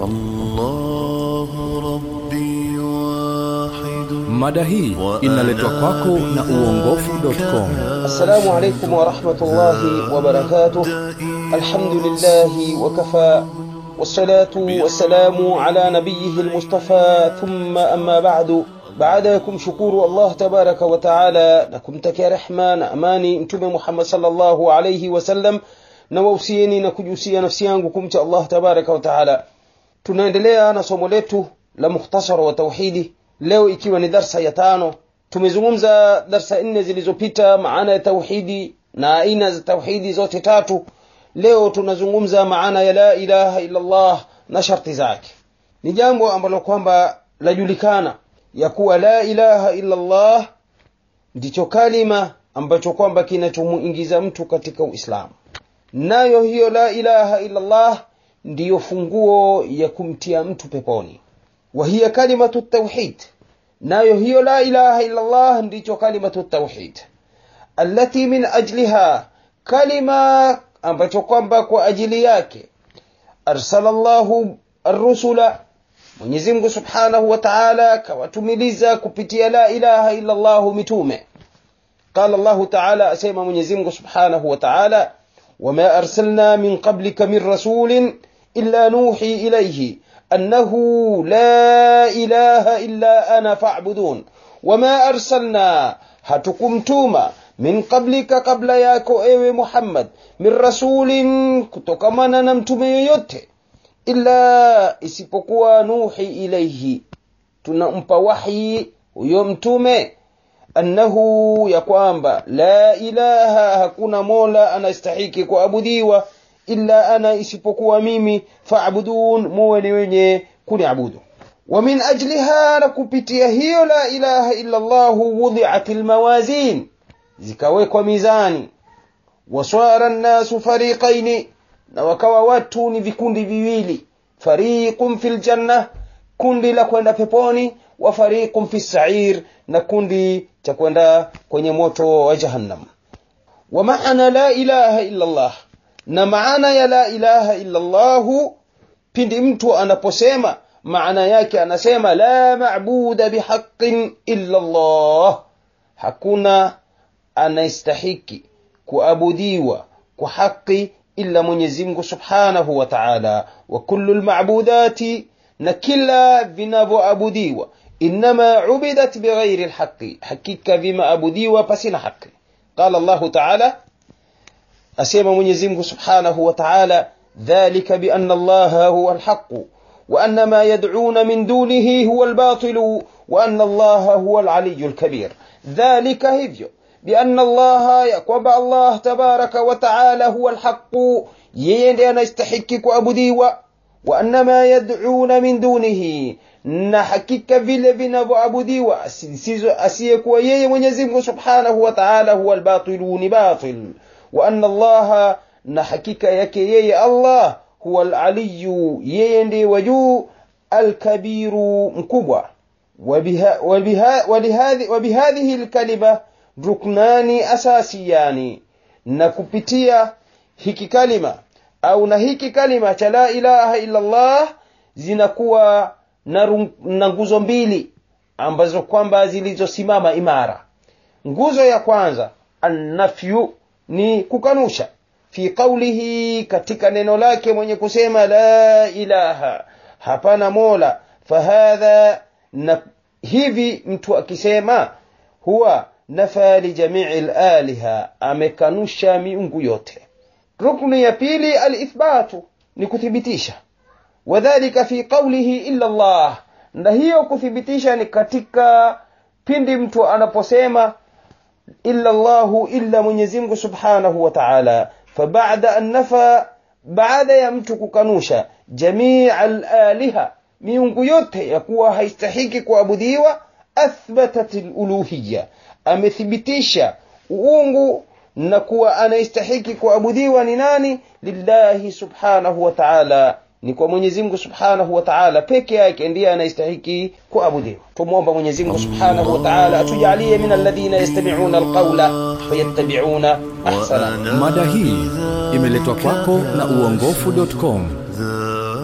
الله ربي واحد Mada hii inaletwa kwako na uongofu.com. السلام عليكم ورحمة الله وبركاته الحمد لله وكفى والصلاة والسلام على نبيه المصطفى ثم أما بعد baadayakum shukuru allah tabaraka wa taala na kumtakia rehma na amani mtume muhammad salllahu alaihi wasallam na wausieni na kujusia nafsi yangu kumcha allah tabaraka wa taala tunaendelea na somo letu la mukhtasar wa tauhidi leo ikiwa ni darsa ya tano. Tumezungumza darsa nne zilizopita maana ya tauhidi na aina za tauhidi zote tatu. Leo tunazungumza maana ya la ilaha illa allah na sharti zake. Ni jambo ambalo kwamba lajulikana ya kuwa la ilaha illa allah ndicho kalima ambacho kwamba kinachomuingiza mtu katika uislamu. Nayo hiyo la ilaha illa allah ndiyo funguo ya kumtia mtu peponi. Wa hiya kalimatu tauhid nayo hiyo la ilaha illa allah ndicho kalimatu tauhid alati min ajliha kalima ambacho kwamba kwa ajili yake. Arsala llahu arrusula mwenyezi mungu subhanahu wa taala kawatumiliza kupitia la ilaha illa llahu mitume. Qala llahu taala asema mwenyezi mungu subhanahu wa taala wama arsalna min qablika min rasulin illa nuhi ilayhi annahu la ilaha illa ana fa'budun wama arsalna hatukumtuma min qablika kabla yako ewe muhammad min rasulin kutokamana na mtume yoyote illa isipokuwa nuhi ilaihi tunampa wahyi huyo mtume annahu ya kwamba la ilaha hakuna mola anastahiki kuabudiwa illa ana isipokuwa mimi fabudun muwe ni wenye kuniabudu. Na kupitia hiyo la ilaha illa الموازين wudiat lmawazin zikawekwa mizani. Wasara نوكوا fariqaini na wakawa watu ni vikundi viwili. Fariqun fi ljanna kundi la kwenda peponi wa fariqun fi sair na kundi cha kwenda kwenye moto wa jahannam. Wa maana la ilaha illa llah na maana ya la ilaha illa llahu pindi mtu anaposema maana yake anasema la mabuda bihaqin illa llah hakuna anayestahiki kuabudiwa kwa haqi illa mwenyezi mungu subhanahu wa taala. Wa kullu lmabudati na kila vinavyoabudiwa inama ubidat bighairi lhaqi hakika vimaabudiwa pasina haqi qala llahu taala أسيما من يزمك سبحانه وتعالى ذلك بأن الله هو الحق وأن ما يدعون من دونه هو الباطل وأن الله هو العلي الكبير. ذلك هذي بأن الله يقوم الله تبارك وتعالى هو الحق يين أنا استحقك أبو ديوة وأن ما يدعون من دونه نحكك فيل بنا أبو ديوة أسيك ويين من يزمك سبحانه وتعالى هو الباطل باطل wa anna allaha na hakika yake yeye allah huwa laliyu yeye ndiye wa juu alkabiru mkubwa. Wabihadhihi lkalima ruknani asasiyani na kupitia hiki kalima au na hiki kalima cha la ilaha illallah zinakuwa na nguzo mbili ambazo kwamba zilizosimama imara. Nguzo ya kwanza annafyu ni kukanusha. Fi qaulihi katika neno lake mwenye kusema la ilaha hapana mola. Fahadha na hivi mtu akisema huwa nafa lijamii laliha amekanusha miungu yote. Rukni ya pili alithbatu ni kuthibitisha. Wadhalika fi qaulihi illa llah na hiyo kuthibitisha ni katika pindi mtu anaposema illa llahu illa mwenyezimngu subhanahu wa taala fabada an nafa baada ya mtu kukanusha jamia laliha miungu yote ya kuwa haistahiki kuabudiwa athbatat luluhiya amethibitisha uungu na kuwa anaistahiki kuabudiwa ni nani lillahi subhanahu wa taala ni kwa mwenyezi mungu subhanahu wa taala peke yake ndiye anayestahiki kuabudiwa tumwomba mwenyezi mungu subhanahu wa taala atujalie min alladhina yastamiuna alqaula fayattabiuna ahsana Mada hii imeletwa kwako na uongofu.com. ذا